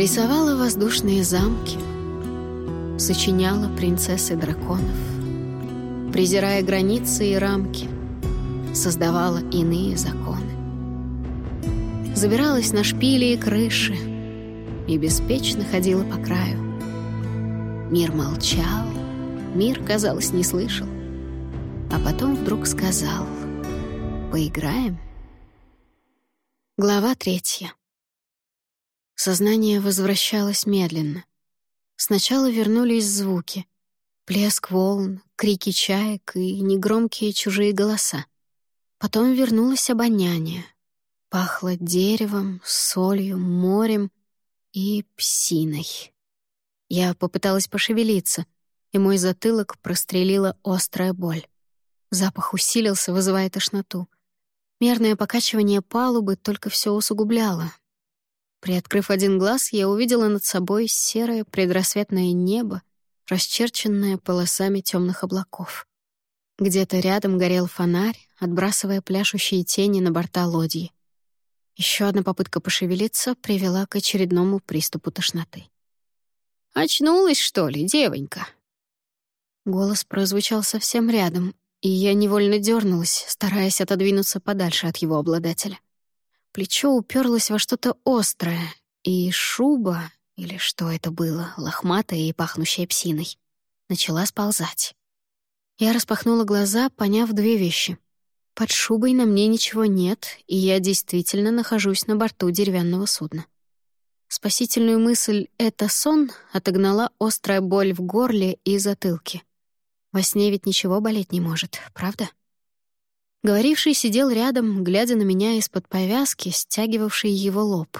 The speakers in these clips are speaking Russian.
Рисовала воздушные замки, сочиняла принцессы драконов, презирая границы и рамки, создавала иные законы. Забиралась на шпили и крыши и беспечно ходила по краю. Мир молчал, мир, казалось, не слышал, а потом вдруг сказал «Поиграем?» Глава третья. Сознание возвращалось медленно. Сначала вернулись звуки. Плеск волн, крики чаек и негромкие чужие голоса. Потом вернулось обоняние. Пахло деревом, солью, морем и псиной. Я попыталась пошевелиться, и мой затылок прострелила острая боль. Запах усилился, вызывая тошноту. Мерное покачивание палубы только все усугубляло, Приоткрыв один глаз, я увидела над собой серое предрассветное небо, расчерченное полосами темных облаков. Где-то рядом горел фонарь, отбрасывая пляшущие тени на борта лодьи. Еще одна попытка пошевелиться привела к очередному приступу тошноты. «Очнулась, что ли, девонька?» Голос прозвучал совсем рядом, и я невольно дернулась, стараясь отодвинуться подальше от его обладателя. Плечо уперлось во что-то острое, и шуба, или что это было, лохматая и пахнущая псиной, начала сползать. Я распахнула глаза, поняв две вещи. Под шубой на мне ничего нет, и я действительно нахожусь на борту деревянного судна. Спасительную мысль «это сон» отогнала острая боль в горле и затылке. Во сне ведь ничего болеть не может, правда? Говоривший сидел рядом, глядя на меня из-под повязки, стягивавшей его лоб.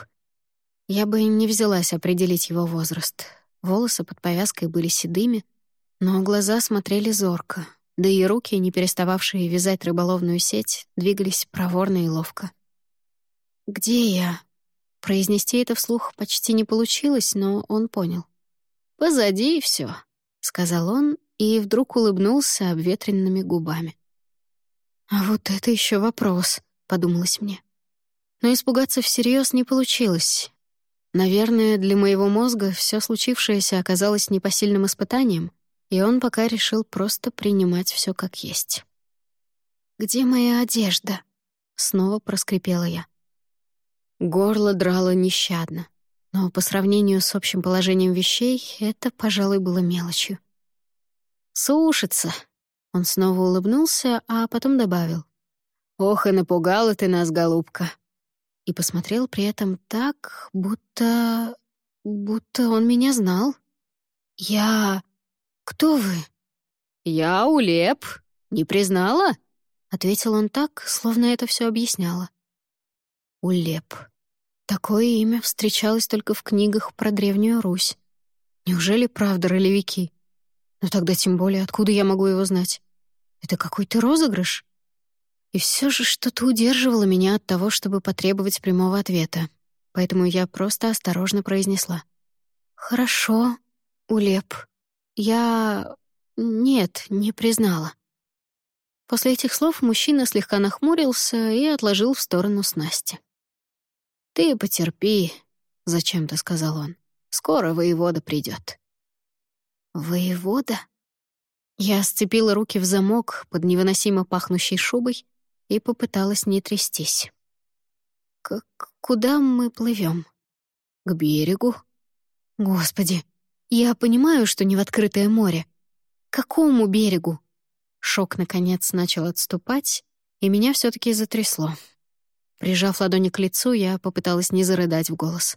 Я бы не взялась определить его возраст. Волосы под повязкой были седыми, но глаза смотрели зорко, да и руки, не перестававшие вязать рыболовную сеть, двигались проворно и ловко. «Где я?» Произнести это вслух почти не получилось, но он понял. «Позади все, сказал он и вдруг улыбнулся обветренными губами. «А вот это еще вопрос», — подумалось мне. Но испугаться всерьез не получилось. Наверное, для моего мозга все случившееся оказалось непосильным испытанием, и он пока решил просто принимать все как есть. «Где моя одежда?» — снова проскрипела я. Горло драло нещадно, но по сравнению с общим положением вещей это, пожалуй, было мелочью. «Сушится», он снова улыбнулся, а потом добавил. «Ох, и напугала ты нас, голубка!» И посмотрел при этом так, будто... будто он меня знал. «Я... кто вы?» «Я Улеп. Не признала?» — ответил он так, словно это все объясняло. Улеп. Такое имя встречалось только в книгах про Древнюю Русь. Неужели правда ролевики? Но тогда тем более, откуда я могу его знать? Это какой-то розыгрыш? И все же что-то удерживало меня от того, чтобы потребовать прямого ответа. Поэтому я просто осторожно произнесла. «Хорошо, Улеп. Я... нет, не признала». После этих слов мужчина слегка нахмурился и отложил в сторону снасти. «Ты потерпи», — зачем-то сказал он. «Скоро воевода придет. «Воевода?» Я сцепила руки в замок под невыносимо пахнущей шубой и попыталась не трястись. «К куда мы плывем? «К берегу». «Господи, я понимаю, что не в открытое море. К какому берегу?» Шок, наконец, начал отступать, и меня все таки затрясло. Прижав ладони к лицу, я попыталась не зарыдать в голос.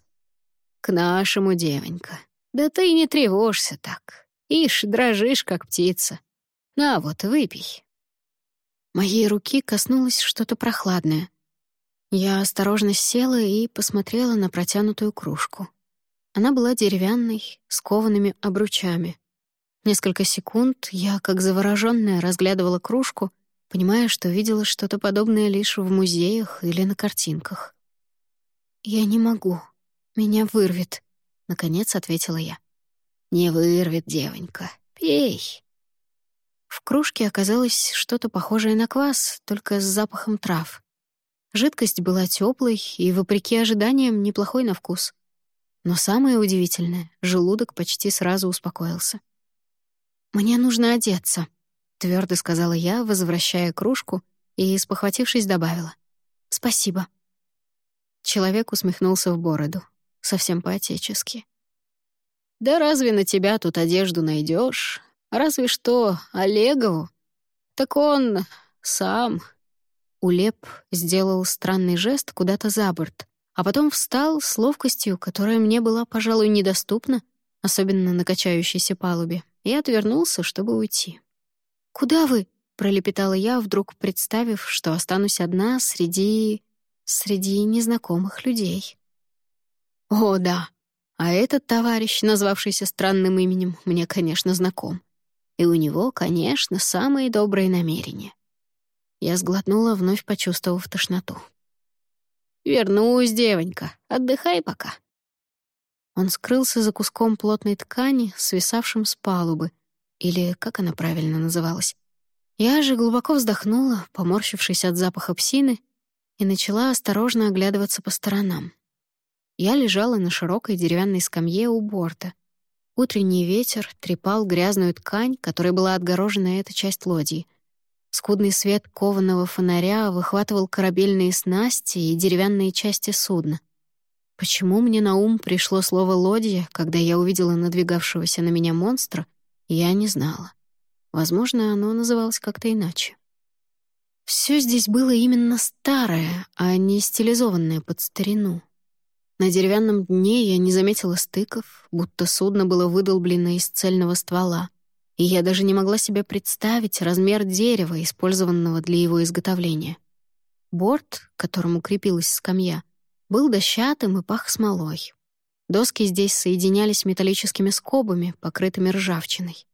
«К нашему, девонька. Да ты не тревожься так. Ишь, дрожишь, как птица. На вот, выпей». Моей руки коснулось что-то прохладное. Я осторожно села и посмотрела на протянутую кружку. Она была деревянной, с коваными обручами. Несколько секунд я, как заворожённая, разглядывала кружку, понимая, что видела что-то подобное лишь в музеях или на картинках. «Я не могу. Меня вырвет», — наконец ответила я. «Не вырвет, девонька. Пей». В кружке оказалось что-то похожее на квас, только с запахом трав. Жидкость была теплой и, вопреки ожиданиям, неплохой на вкус. Но самое удивительное — желудок почти сразу успокоился. «Мне нужно одеться», — твердо сказала я, возвращая кружку, и, спохватившись, добавила. «Спасибо». Человек усмехнулся в бороду, совсем по-отечески. «Да разве на тебя тут одежду найдешь? Разве что Олегову. Так он сам». Улеп сделал странный жест куда-то за борт, а потом встал с ловкостью, которая мне была, пожалуй, недоступна, особенно на качающейся палубе, и отвернулся, чтобы уйти. «Куда вы?» — пролепетала я, вдруг представив, что останусь одна среди... среди незнакомых людей. «О, да. А этот товарищ, назвавшийся странным именем, мне, конечно, знаком. И у него, конечно, самые добрые намерения». Я сглотнула, вновь почувствовав тошноту. «Вернусь, девонька. Отдыхай пока». Он скрылся за куском плотной ткани, свисавшим с палубы, или как она правильно называлась. Я же глубоко вздохнула, поморщившись от запаха псины, и начала осторожно оглядываться по сторонам. Я лежала на широкой деревянной скамье у борта. Утренний ветер трепал грязную ткань, которой была отгорожена эта часть лодии. Скудный свет кованого фонаря выхватывал корабельные снасти и деревянные части судна — Почему мне на ум пришло слово «лодья», когда я увидела надвигавшегося на меня монстра, я не знала. Возможно, оно называлось как-то иначе. Все здесь было именно старое, а не стилизованное под старину. На деревянном дне я не заметила стыков, будто судно было выдолблено из цельного ствола, и я даже не могла себе представить размер дерева, использованного для его изготовления. Борт, к которому крепилась скамья, был дощатым и пах смолой. Доски здесь соединялись металлическими скобами, покрытыми ржавчиной.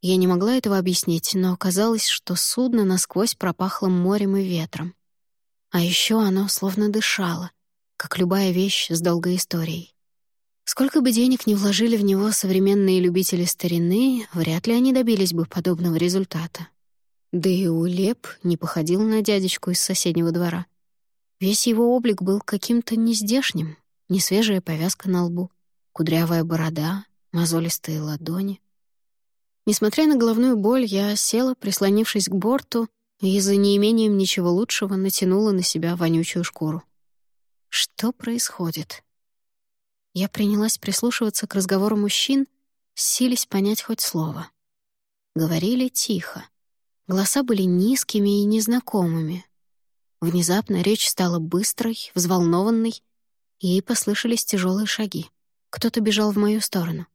Я не могла этого объяснить, но оказалось, что судно насквозь пропахло морем и ветром. А еще оно словно дышало, как любая вещь с долгой историей. Сколько бы денег ни вложили в него современные любители старины, вряд ли они добились бы подобного результата. Да и Улеп не походил на дядечку из соседнего двора — Весь его облик был каким-то нездешним, несвежая повязка на лбу, кудрявая борода, мозолистые ладони. Несмотря на головную боль, я села, прислонившись к борту, и за неимением ничего лучшего натянула на себя вонючую шкуру. Что происходит? Я принялась прислушиваться к разговору мужчин, сились понять хоть слово. Говорили тихо. Голоса были низкими и незнакомыми, Внезапно речь стала быстрой, взволнованной, и послышались тяжелые шаги. Кто-то бежал в мою сторону.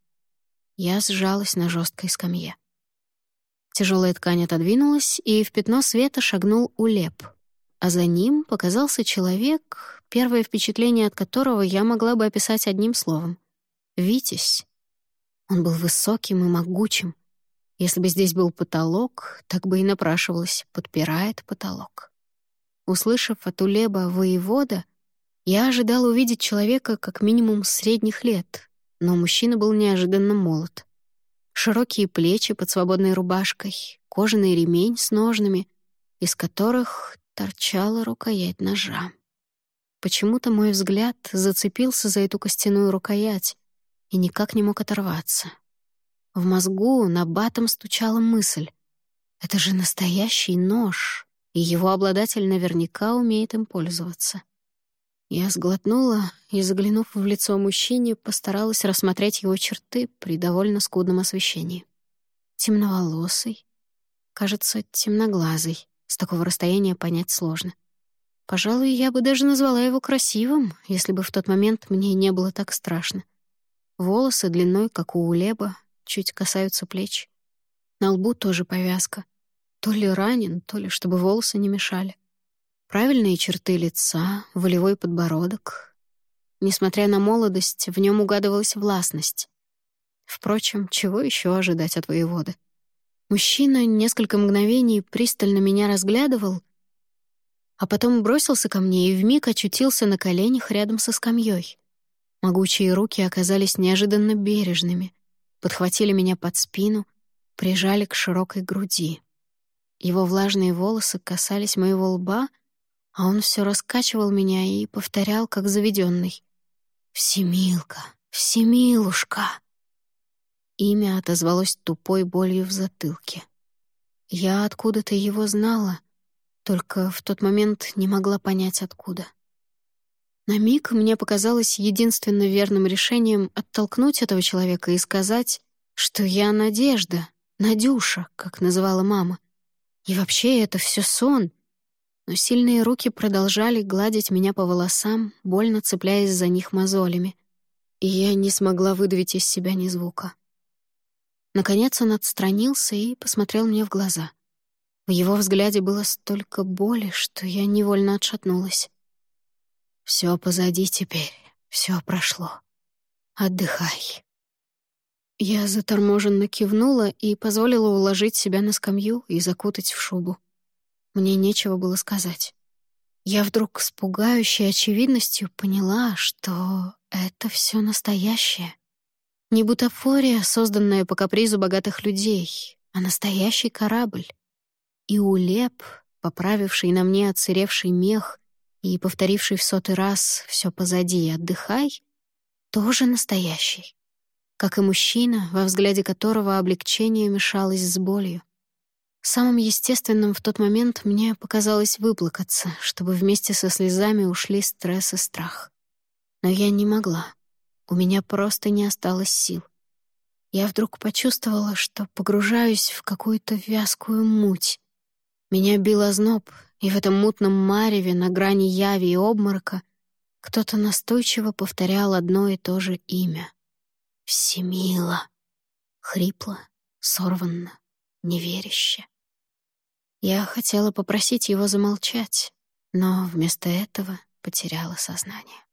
Я сжалась на жесткой скамье. Тяжелая ткань отодвинулась, и в пятно света шагнул Улеп. А за ним показался человек, первое впечатление от которого я могла бы описать одним словом — «Витязь». Он был высоким и могучим. Если бы здесь был потолок, так бы и напрашивалось «подпирает потолок». Услышав от Улеба воевода, я ожидал увидеть человека как минимум средних лет, но мужчина был неожиданно молод. Широкие плечи под свободной рубашкой, кожаный ремень с ножными, из которых торчала рукоять ножа. Почему-то мой взгляд зацепился за эту костяную рукоять и никак не мог оторваться. В мозгу на батом стучала мысль. «Это же настоящий нож!» и его обладатель наверняка умеет им пользоваться. Я сглотнула и, заглянув в лицо мужчине, постаралась рассмотреть его черты при довольно скудном освещении. Темноволосый, кажется, темноглазый, с такого расстояния понять сложно. Пожалуй, я бы даже назвала его красивым, если бы в тот момент мне не было так страшно. Волосы длиной, как у улеба, чуть касаются плеч. На лбу тоже повязка. То ли ранен, то ли чтобы волосы не мешали. Правильные черты лица, волевой подбородок. Несмотря на молодость, в нем угадывалась властность. Впрочем, чего еще ожидать от воевода? Мужчина несколько мгновений пристально меня разглядывал, а потом бросился ко мне и вмиг очутился на коленях рядом со скамьей. Могучие руки оказались неожиданно бережными, подхватили меня под спину, прижали к широкой груди. Его влажные волосы касались моего лба, а он все раскачивал меня и повторял, как заведенный. «Всемилка! «Всемилушка!» Имя отозвалось тупой болью в затылке. Я откуда-то его знала, только в тот момент не могла понять, откуда. На миг мне показалось единственно верным решением оттолкнуть этого человека и сказать, что я Надежда, Надюша, как называла мама. И вообще это все сон. Но сильные руки продолжали гладить меня по волосам, больно цепляясь за них мозолями. И я не смогла выдавить из себя ни звука. Наконец он отстранился и посмотрел мне в глаза. В его взгляде было столько боли, что я невольно отшатнулась. Все позади теперь, все прошло. Отдыхай». Я заторможенно кивнула и позволила уложить себя на скамью и закутать в шубу. Мне нечего было сказать. Я вдруг с пугающей очевидностью поняла, что это все настоящее. Не бутафория, созданная по капризу богатых людей, а настоящий корабль. И улеп, поправивший на мне отсыревший мех и повторивший в сотый раз «все позади, отдыхай», тоже настоящий. Как и мужчина, во взгляде которого облегчение мешалось с болью. Самым естественным в тот момент мне показалось выплакаться, чтобы вместе со слезами ушли стресс и страх. Но я не могла. У меня просто не осталось сил. Я вдруг почувствовала, что погружаюсь в какую-то вязкую муть. Меня бил озноб, и в этом мутном мареве на грани яви и обморока кто-то настойчиво повторял одно и то же имя. «Всемила!» Хрипло, сорванно, неверяще. Я хотела попросить его замолчать, но вместо этого потеряла сознание.